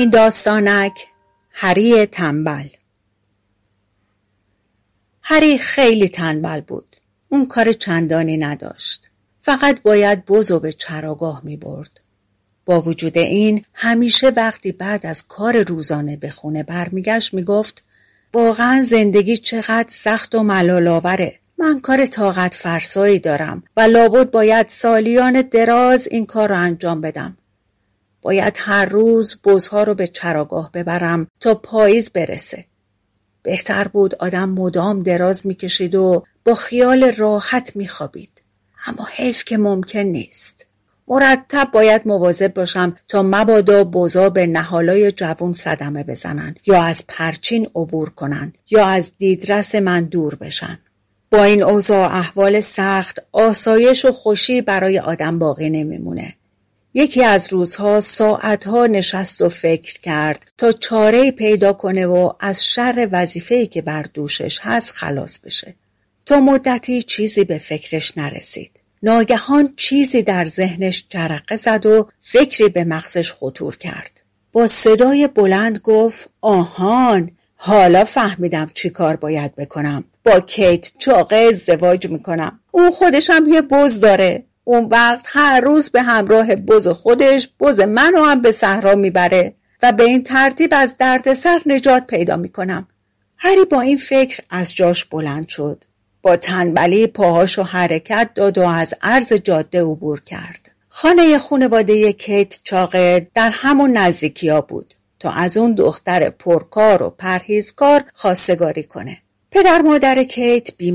این داستانک هری تنبل. هری خیلی تنبل بود. اون کار چندانی نداشت. فقط باید بزو به چراگاه می برد. با وجود این همیشه وقتی بعد از کار روزانه به خونه برمیگشت می‌گفت واقعا زندگی چقدر سخت و ملالاوره من کار طاقت فرسایی دارم و لابد باید سالیان دراز این کار رو انجام بدم. باید هر روز بزها رو به چراگاه ببرم تا پاییز برسه. بهتر بود آدم مدام دراز می‌کشید و با خیال راحت میخوابید. اما حیف که ممکن نیست. مرتب باید مواظب باشم تا مبادا بزا به نهالای جوون صدمه بزنن یا از پرچین عبور کنن یا از دیدرس من دور بشن. با این اوضاع احوال سخت آسایش و خوشی برای آدم باقی نمیمونه. یکی از روزها ساعتها نشست و فکر کرد تا چاره پیدا کنه و از شر وظیفه‌ای که بر دوشش هست خلاص بشه. تا مدتی چیزی به فکرش نرسید. ناگهان چیزی در ذهنش جرقه زد و فکری به مغزش خطور کرد. با صدای بلند گفت آهان حالا فهمیدم چی کار باید بکنم. با کیت چاقه ازدواج می‌کنم. اون خودش هم یه بز داره. اون وقت هر روز به همراه بز خودش بز منو هم به صحرا می‌بره و به این ترتیب از دردسر نجات پیدا می‌کنم. هری با این فکر از جاش بلند شد. با تنبلی پاهاشو حرکت داد و از عرض جاده عبور کرد. خانه خانواده کیت چاقه در همون نزدیکی بود تا از اون دختر پرکار و پرهیزکار خواستگاری کنه. پدر مادر کیت بی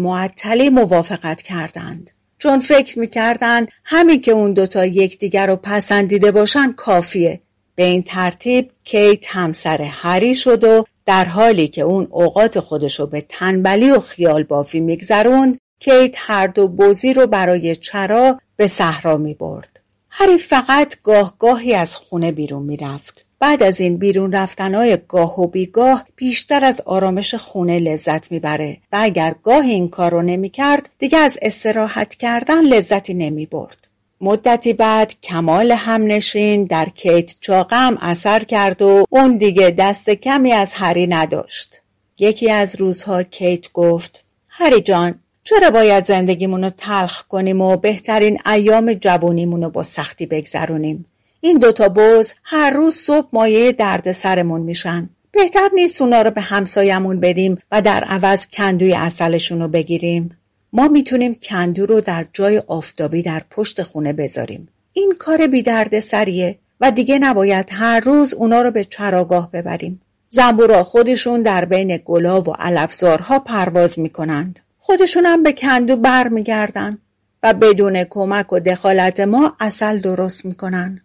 موافقت کردند. چون فکر می‌کردن همین که اون دوتا یکدیگر رو پسندیده باشن کافیه به این ترتیب کیت همسر هری شد و در حالی که اون اوقات خودشو به تنبلی و خیال بافی میگذروند کیت هر دو بوزی رو برای چرا به صحرا می برد. هری فقط گاه گاهی از خونه بیرون می‌رفت. بعد از این بیرون رفتنهای گاه و بیگاه بیشتر از آرامش خونه لذت می‌بره و اگر گاه این کار رو نمی‌کرد دیگه از استراحت کردن لذتی نمی برد. مدتی بعد کمال همنشین در کیت چاقم اثر کرد و اون دیگه دست کمی از هری نداشت. یکی از روزها کیت گفت هری جان چرا باید زندگیمون رو تلخ کنیم و بهترین ایام جوونیمون رو با سختی بگذرونیم؟ این دوتا بز هر روز صبح مایه درد سرمون میشن. بهتر نیست اونا رو به همسایمون بدیم و در عوض کندوی اصلشون رو بگیریم. ما می‌تونیم کندو رو در جای آفتابی در پشت خونه بذاریم. این کار بی درد سریه و دیگه نباید هر روز اونا رو به چراگاه ببریم. زنبورا خودشون در بین گلا و علفزارها پرواز می‌کنند. خودشون هم به کندو بر میگردن و بدون کمک و دخالت ما اصل درست می‌کنن.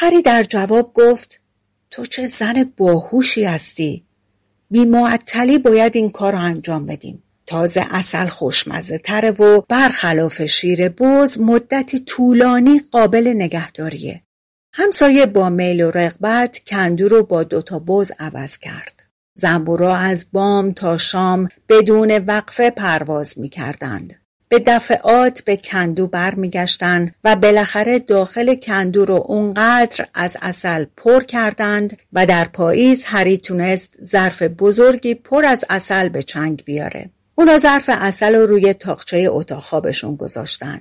هری در جواب گفت تو چه زن باهوشی هستی. بی معطلی باید این کار رو انجام بدیم. تازه اصل خوشمزه تره و برخلاف شیر بز مدتی طولانی قابل نگهداریه. همسایه با میل و رغبت کندو رو با دوتا بز عوض کرد. زنبورا از بام تا شام بدون وقفه پرواز می کردند. به دفعات به کندو برمیگشتند و بالاخره داخل کندو رو اونقدر از اصل پر کردند و در پاییز هری تونست ظرف بزرگی پر از اصل به چنگ بیاره. اونا ظرف اصل رو روی تاقچه اتاق خوابشون گذاشتن.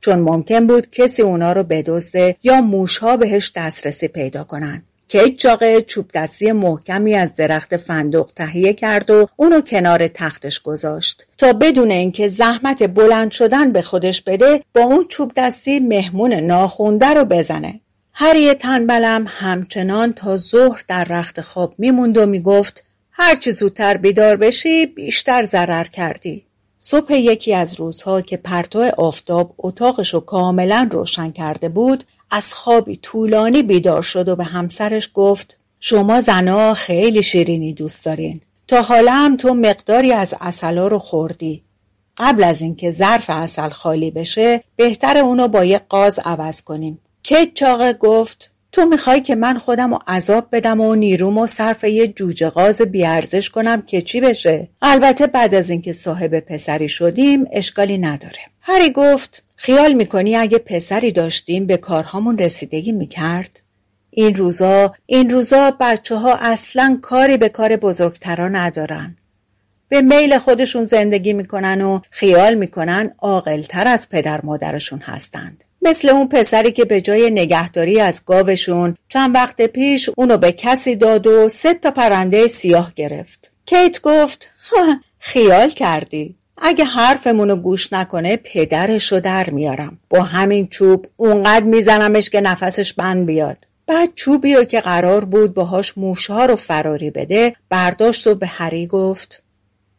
چون ممکن بود کسی اونا رو بدزده یا موشها بهش دسترسی پیدا کنن. کیک چاقه چوب دستی محکمی از درخت فندق تهیه کرد و اونو کنار تختش گذاشت. تا بدون اینکه زحمت بلند شدن به خودش بده با اون چوب دستی مهمون ناخونده رو بزنه. هری تنبلم همچنان تا ظهر در رخت خواب میموند و می‌گفت هرچی زودتر بیدار بشی بیشتر ضرر کردی. صبح یکی از روزها که پرتو آفتاب اتاقش کاملا روشن کرده بود از خوابی طولانی بیدار شد و به همسرش گفت شما زنا خیلی شیرینی دوست دارین. تا حالا هم تو مقداری از اصلا رو خوردی. قبل از اینکه ظرف اصل خالی بشه بهتر اونو با یه قاز عوض کنیم. کیت چاقه گفت تو می‌خوای که من خودم رو عذاب بدم و نیروم و صرف یه جوجه غاز بیارزش کنم که چی بشه؟ البته بعد از اینکه صاحب پسری شدیم اشکالی نداره. هری گفت خیال می‌کنی اگه پسری داشتیم به کارهامون رسیدگی می‌کرد؟ این روزا این روزا بچه ها اصلا کاری به کار بزرگترا ندارن. به میل خودشون زندگی می‌کنن و خیال می‌کنن عاقلتر از پدر مادرشون هستند. مثل اون پسری که به جای نگهداری از گاوشون چند وقت پیش اونو به کسی داد و سه تا پرنده سیاه گرفت. کیت گفت خیال کردی. اگه حرفمونو گوش نکنه پدرشو در میارم. با همین چوب اونقدر میزنمش که نفسش بند بیاد. بعد چوبی که قرار بود باهاش موشها رو فراری بده برداشت و به هری گفت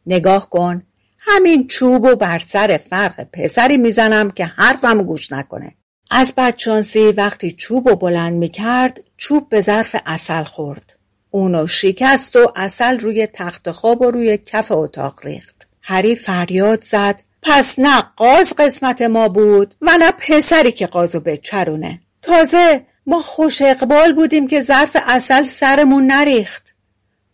نگاه کن همین چوب و بر سر فرق پسری می‌زنم که حرفم گوش نکنه. از بدشانسی وقتی چوب و بلند می‌کرد چوب به ظرف اصل خورد. اونو شکست و اصل روی تخت خواب و روی کف اتاق ریخت. هری فریاد زد پس نه قاز قسمت ما بود و نه پسری که قازو بچرونه. تازه ما خوش اقبال بودیم که ظرف اصل سرمون نریخت.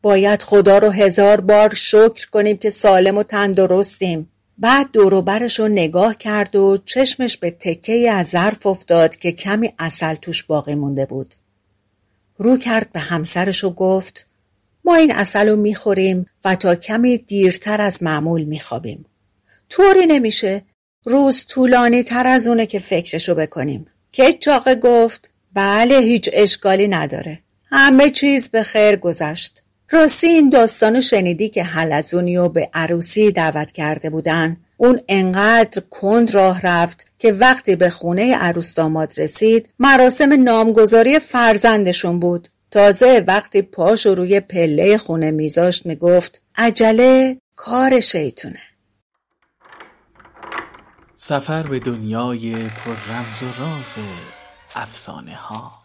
باید خدا رو هزار بار شکر کنیم که سالم و تندرستیم. بعد دوروبرش رو نگاه کرد و چشمش به تکه از ظرف افتاد که کمی اصل توش باقی مونده بود. رو کرد به همسرش و گفت ما این اصل رو می‌خوریم و تا کمی دیرتر از معمول میخوابیم. طوری نمیشه. روز طولانی تر از اونه که فکرشو بکنیم. که چاقه گفت بله هیچ اشکالی نداره. همه چیز به خیر گذشت. راستی این داستانو شنیدی که حلزونیو به عروسی دعوت کرده بودن؟ اون انقدر کند راه رفت که وقتی به خونه عروس داماد رسید مراسم نامگذاری فرزندشون بود. تازه وقتی پاشو روی پله خونه میذاشت می‌گفت عجله کار شیطونه. سفر به دنیای پر رمز و راز افسانه ها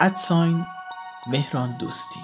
ادساین مهران دوستی.